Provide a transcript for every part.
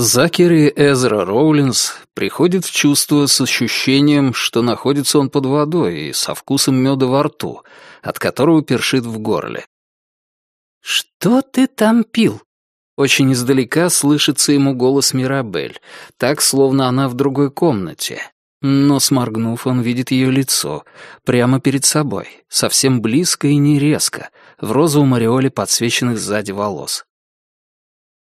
Закери Эзра Роулинс приходит в чувство с ощущением, что находится он под водой и со вкусом меда во рту, от которого першит в горле. «Что ты там пил?» Очень издалека слышится ему голос Мирабель, так, словно она в другой комнате. Но, сморгнув, он видит ее лицо, прямо перед собой, совсем близко и не резко, в розовом ореоле подсвеченных сзади волос.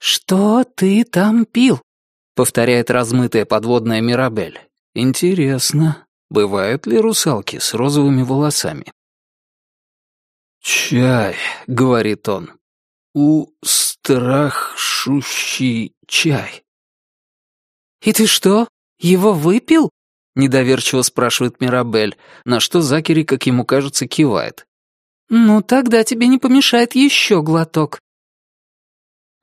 «Что ты там пил?» — повторяет размытая подводная Мирабель. «Интересно, бывают ли русалки с розовыми волосами?» «Чай», — говорит он. «У страхшущий чай». «И ты что, его выпил?» — недоверчиво спрашивает Мирабель, на что Закери, как ему кажется, кивает. «Ну, тогда тебе не помешает еще глоток».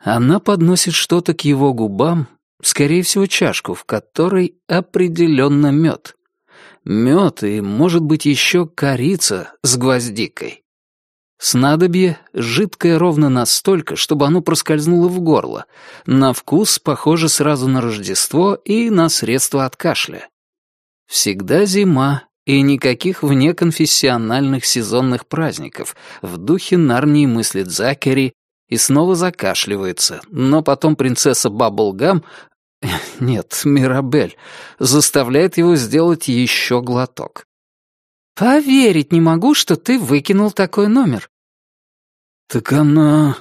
Она подносит что-то к его губам, скорее всего, чашку, в которой определенно мед. Мед и, может быть, еще корица с гвоздикой. Снадобье жидкое ровно настолько, чтобы оно проскользнуло в горло. На вкус похоже сразу на Рождество и на средство от кашля. Всегда зима и никаких внеконфессиональных сезонных праздников. В духе Нарнии мыслит Закери и снова закашливается, но потом принцесса Бабблгам, нет, Мирабель, заставляет его сделать еще глоток. «Поверить не могу, что ты выкинул такой номер». «Так она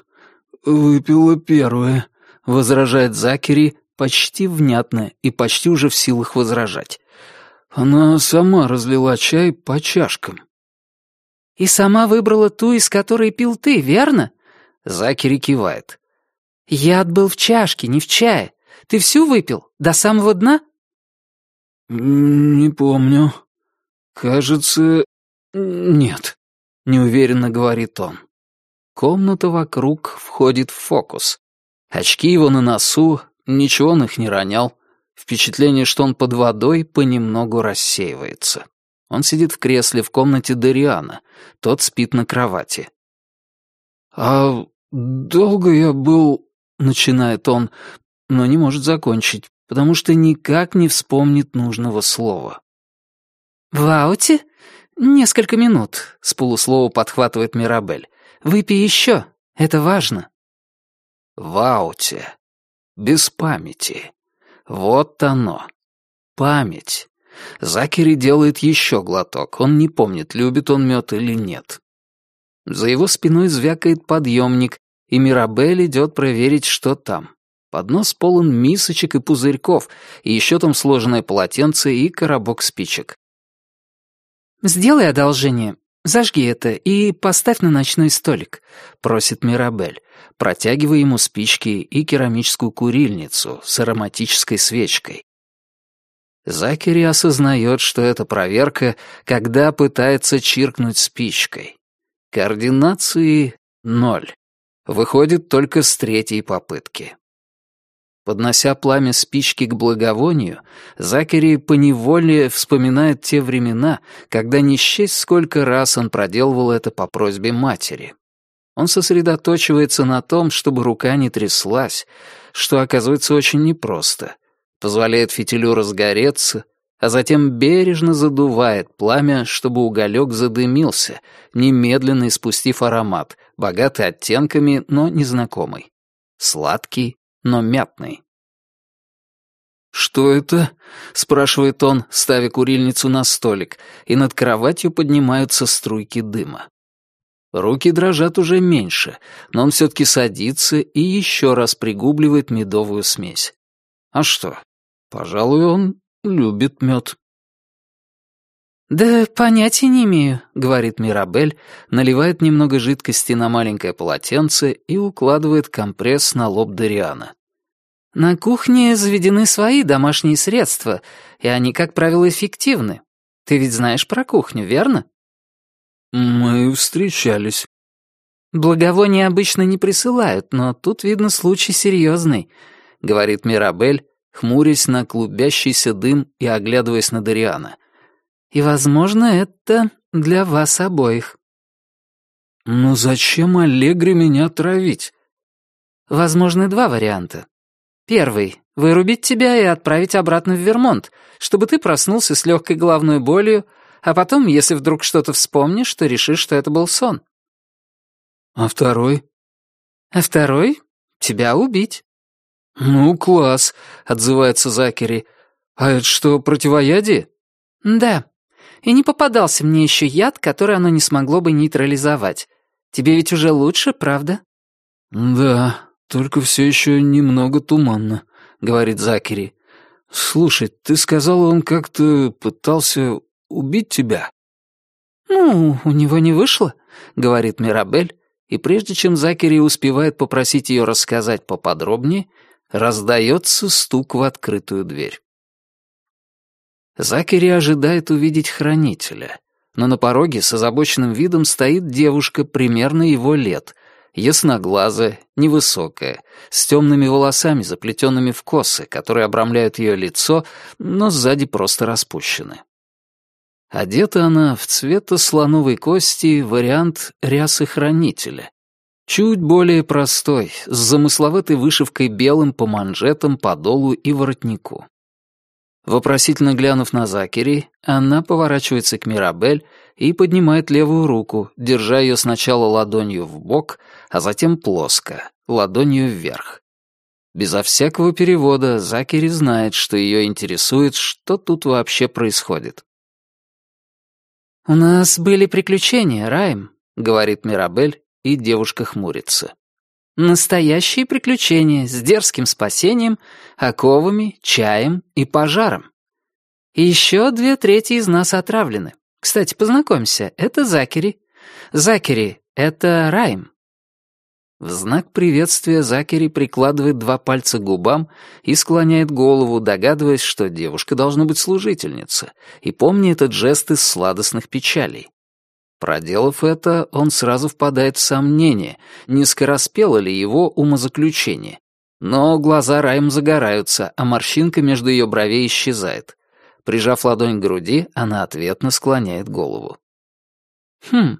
выпила первое», — возражает Закери почти внятно и почти уже в силах возражать. «Она сама разлила чай по чашкам». «И сама выбрала ту, из которой пил ты, верно?» Закери кивает. «Яд был в чашке, не в чае. Ты всю выпил? До самого дна?» «Не помню. Кажется, нет», — неуверенно говорит он. Комната вокруг входит в фокус. Очки его на носу, ничего он их не ронял. Впечатление, что он под водой, понемногу рассеивается. Он сидит в кресле в комнате Дариана. Тот спит на кровати. «А долго я был...» — начинает он, но не может закончить, потому что никак не вспомнит нужного слова. «В ауте? Несколько минут», — с полуслова подхватывает Мирабель. «Выпей еще, это важно». «В ауте. Без памяти. Вот оно. Память». Закери делает еще глоток. Он не помнит, любит он мед или нет. За его спиной звякает подъемник, и Мирабель идет проверить, что там. Поднос полон мисочек и пузырьков, и еще там сложенное полотенце и коробок спичек. «Сделай одолжение. Зажги это и поставь на ночной столик», — просит Мирабель, протягивая ему спички и керамическую курильницу с ароматической свечкой. Закери осознает, что это проверка, когда пытается чиркнуть спичкой. Координации — ноль. Выходит только с третьей попытки. Поднося пламя спички к благовонию, Закари поневоле вспоминает те времена, когда не счесть сколько раз он проделывал это по просьбе матери. Он сосредоточивается на том, чтобы рука не тряслась, что оказывается очень непросто. Позволяет фитилю разгореться, а затем бережно задувает пламя, чтобы уголек задымился, немедленно испустив аромат, богатый оттенками, но незнакомый. Сладкий, но мятный. «Что это?» — спрашивает он, ставя курильницу на столик, и над кроватью поднимаются струйки дыма. Руки дрожат уже меньше, но он все-таки садится и еще раз пригубливает медовую смесь. А что? Пожалуй, он любит мед. «Да понятия не имею», — говорит Мирабель, наливает немного жидкости на маленькое полотенце и укладывает компресс на лоб Дариана. «На кухне заведены свои домашние средства, и они, как правило, эффективны. Ты ведь знаешь про кухню, верно?» «Мы встречались». «Благовония обычно не присылают, но тут, видно, случай серьезный», — говорит Мирабель, хмурясь на клубящийся дым и оглядываясь на Дариана. «И, возможно, это для вас обоих». «Ну зачем Аллегри меня травить?» Возможны два варианта. Первый. Вырубить тебя и отправить обратно в Вермонт, чтобы ты проснулся с легкой головной болью, а потом, если вдруг что-то вспомнишь, то решишь, что это был сон. А второй? А второй — тебя убить. Ну, класс, отзывается Закери. А это что, противоядие? Да. И не попадался мне еще яд, который оно не смогло бы нейтрализовать. Тебе ведь уже лучше, правда? Да, только все еще немного туманно, говорит Закери. Слушай, ты сказал, он как-то пытался убить тебя. Ну, у него не вышло, говорит Мирабель, и прежде чем Закери успевает попросить ее рассказать поподробнее, раздается стук в открытую дверь. Закери ожидает увидеть хранителя, но на пороге с озабоченным видом стоит девушка примерно его лет, ясноглазая, невысокая, с темными волосами, заплетенными в косы, которые обрамляют ее лицо, но сзади просто распущены. Одета она в цвета слоновой кости вариант рясы хранителя. Чуть более простой, с замысловатой вышивкой белым по манжетам, подолу и воротнику. Вопросительно глянув на Закери, она поворачивается к Мирабель и поднимает левую руку, держа ее сначала ладонью в бок, а затем плоско, ладонью вверх. Безо всякого перевода Закери знает, что ее интересует, что тут вообще происходит. «У нас были приключения, Райм», — говорит Мирабель, и девушка хмурится. «Настоящие приключения с дерзким спасением, оковами, чаем и пожаром. Еще две трети из нас отравлены. Кстати, познакомься, это Закери. Закери — это Райм. В знак приветствия Закери прикладывает два пальца к губам и склоняет голову, догадываясь, что девушка должна быть служительница, и помни этот жест из сладостных печалей. Проделав это, он сразу впадает в сомнение, не скороспело ли его умозаключение. Но глаза Райм загораются, а морщинка между ее бровей исчезает. Прижав ладонь к груди, она ответно склоняет голову. «Хм,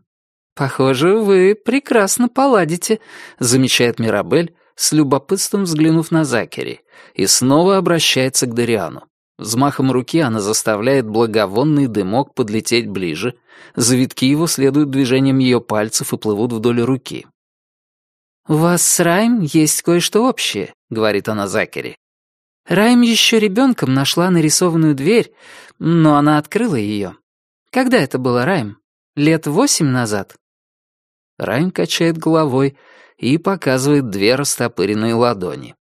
«Похоже, вы прекрасно поладите», — замечает Мирабель, с любопытством взглянув на Закери, и снова обращается к Дариану. Взмахом руки она заставляет благовонный дымок подлететь ближе, завитки его следуют движением ее пальцев и плывут вдоль руки. «У вас с Райм есть кое-что общее», — говорит она Закери. Райм еще ребенком нашла нарисованную дверь, но она открыла ее. Когда это было, Райм? Лет восемь назад? Райм качает головой и показывает две растопыренные ладони.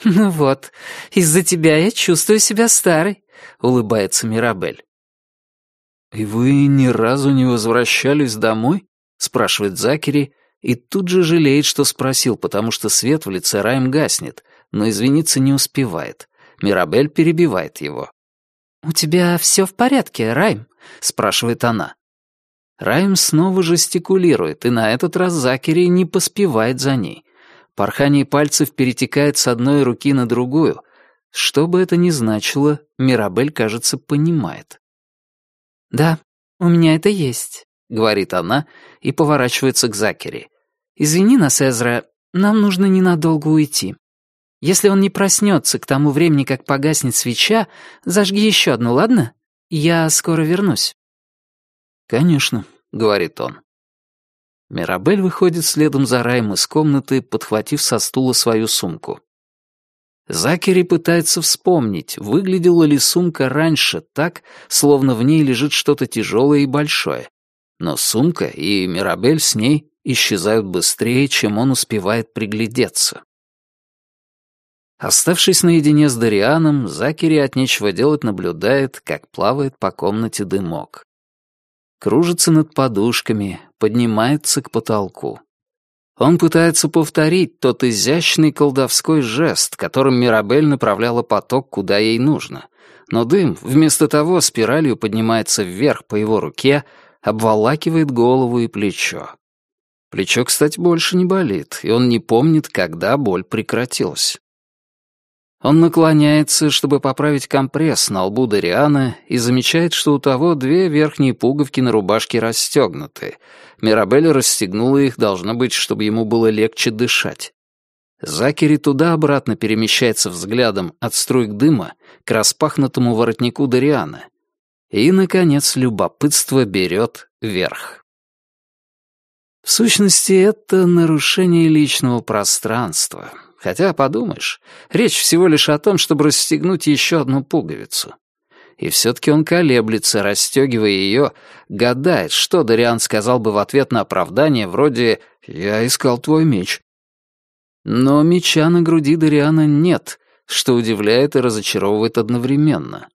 «Ну вот, из-за тебя я чувствую себя старой», — улыбается Мирабель. «И вы ни разу не возвращались домой?» — спрашивает Закери, и тут же жалеет, что спросил, потому что свет в лице Райм гаснет, но извиниться не успевает. Мирабель перебивает его. «У тебя все в порядке, Райм?» — спрашивает она. Райм снова жестикулирует, и на этот раз Закери не поспевает за ней. Порхание пальцев перетекает с одной руки на другую. Что бы это ни значило, Мирабель, кажется, понимает. «Да, у меня это есть», — говорит она и поворачивается к Закери. «Извини нас, Эзра, нам нужно ненадолго уйти. Если он не проснется к тому времени, как погаснет свеча, зажги еще одну, ладно? Я скоро вернусь». «Конечно», — говорит он. Мирабель выходит следом за Раем из комнаты, подхватив со стула свою сумку. Закери пытается вспомнить, выглядела ли сумка раньше так, словно в ней лежит что-то тяжелое и большое. Но сумка и Мирабель с ней исчезают быстрее, чем он успевает приглядеться. Оставшись наедине с Дарианом, Закери от нечего делать наблюдает, как плавает по комнате дымок кружится над подушками, поднимается к потолку. Он пытается повторить тот изящный колдовской жест, которым Мирабель направляла поток куда ей нужно. Но дым, вместо того, спиралью поднимается вверх по его руке, обволакивает голову и плечо. Плечо, кстати, больше не болит, и он не помнит, когда боль прекратилась. Он наклоняется, чтобы поправить компресс на лбу Дариана и замечает, что у того две верхние пуговки на рубашке расстегнуты. Мирабель расстегнула их, должно быть, чтобы ему было легче дышать. Закери туда-обратно перемещается взглядом от струйк дыма к распахнутому воротнику Дариана. И, наконец, любопытство берет верх. В сущности, это нарушение личного пространства. Хотя, подумаешь, речь всего лишь о том, чтобы расстегнуть еще одну пуговицу. И все-таки он колеблется, расстегивая ее, гадает, что Дариан сказал бы в ответ на оправдание вроде «Я искал твой меч». Но меча на груди Дариана нет, что удивляет и разочаровывает одновременно.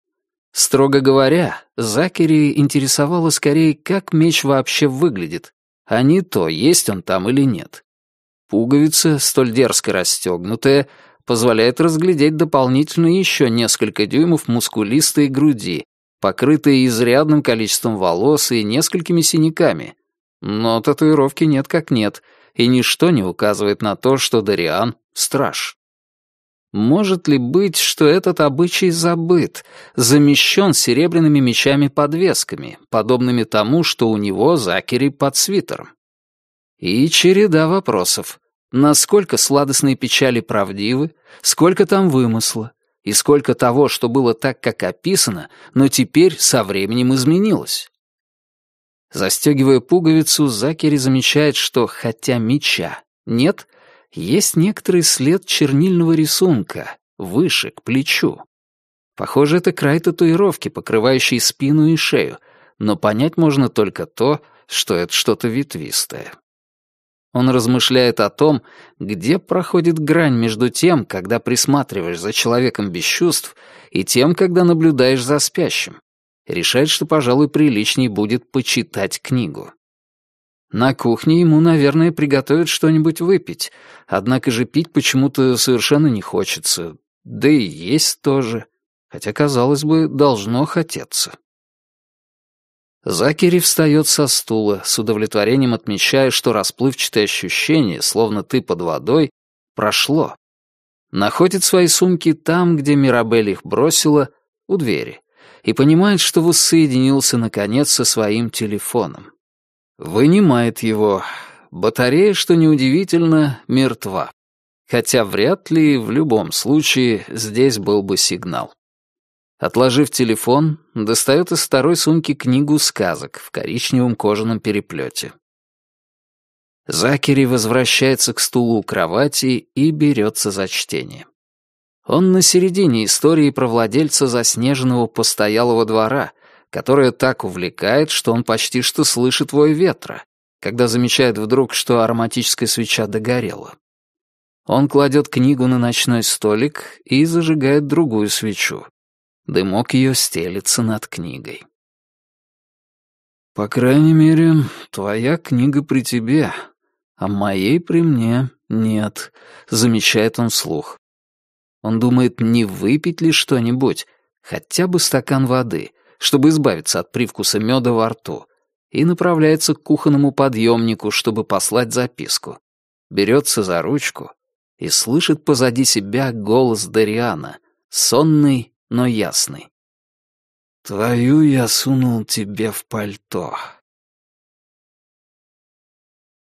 Строго говоря, Закери интересовало скорее, как меч вообще выглядит, а не то, есть он там или нет. Пуговица, столь дерзко расстегнутая, позволяет разглядеть дополнительно еще несколько дюймов мускулистой груди, покрытой изрядным количеством волос и несколькими синяками. Но татуировки нет как нет — и ничто не указывает на то, что Дариан — страж. Может ли быть, что этот обычай забыт, замещен серебряными мечами-подвесками, подобными тому, что у него Закери под свитером? И череда вопросов. Насколько сладостные печали правдивы, сколько там вымысла, и сколько того, что было так, как описано, но теперь со временем изменилось? Застегивая пуговицу, Закери замечает, что хотя меча нет, есть некоторый след чернильного рисунка, выше, к плечу. Похоже, это край татуировки, покрывающей спину и шею, но понять можно только то, что это что-то ветвистое. Он размышляет о том, где проходит грань между тем, когда присматриваешь за человеком без чувств, и тем, когда наблюдаешь за спящим решает, что, пожалуй, приличней будет почитать книгу. На кухне ему, наверное, приготовят что-нибудь выпить, однако же пить почему-то совершенно не хочется, да и есть тоже, хотя, казалось бы, должно хотеться. Закери встает со стула, с удовлетворением отмечая, что расплывчатое ощущение, словно ты под водой, прошло. Находит свои сумки там, где Мирабель их бросила, у двери и понимает, что воссоединился, наконец, со своим телефоном. Вынимает его. Батарея, что неудивительно, мертва. Хотя вряд ли в любом случае здесь был бы сигнал. Отложив телефон, достает из второй сумки книгу сказок в коричневом кожаном переплете. Закери возвращается к стулу у кровати и берется за чтение. Он на середине истории про владельца заснеженного постоялого двора, которая так увлекает, что он почти что слышит вой ветра, когда замечает вдруг, что ароматическая свеча догорела. Он кладет книгу на ночной столик и зажигает другую свечу. Дымок ее стелится над книгой. «По крайней мере, твоя книга при тебе, а моей при мне нет», — замечает он вслух. Он думает, не выпить ли что-нибудь, хотя бы стакан воды, чтобы избавиться от привкуса меда во рту, и направляется к кухонному подъемнику, чтобы послать записку. Берется за ручку и слышит позади себя голос Дариана, сонный, но ясный. «Твою я сунул тебе в пальто.